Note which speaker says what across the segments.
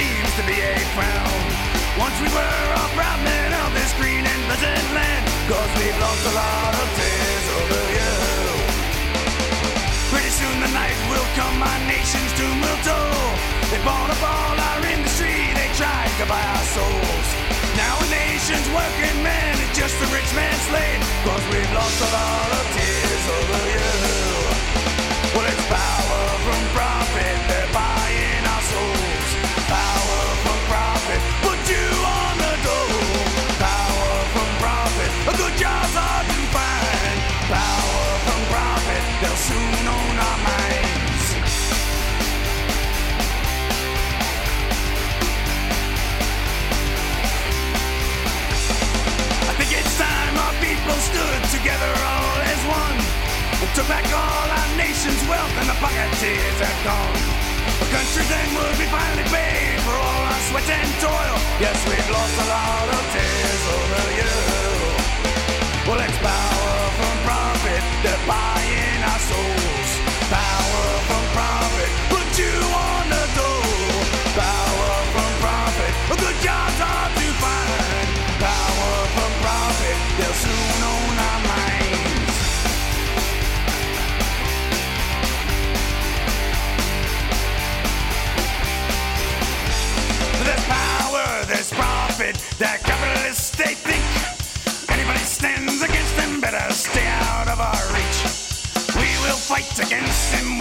Speaker 1: to be a frown. Once we were all proud men of this green and pleasant land, cause we've lost a lot of tears over you. Pretty soon the night will come, my nation's doom will toll. They bought up all our industry, they tried to buy our souls. Now a nation's working man is just a rich man's slave, cause we've lost a lot of tears over you. Well, it's people stood together all as one. Took back all our nation's wealth and the pocket tears have gone. A country then would be finally paid for all our sweat and toil. Yes,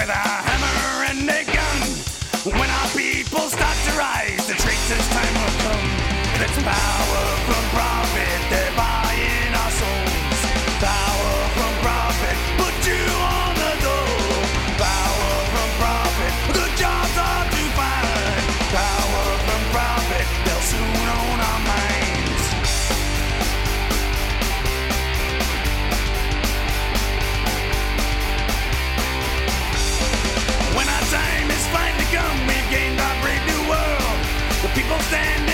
Speaker 1: with a hammer and a gun. When our people start to rise, the traitors' time will come. There's power from profit, stand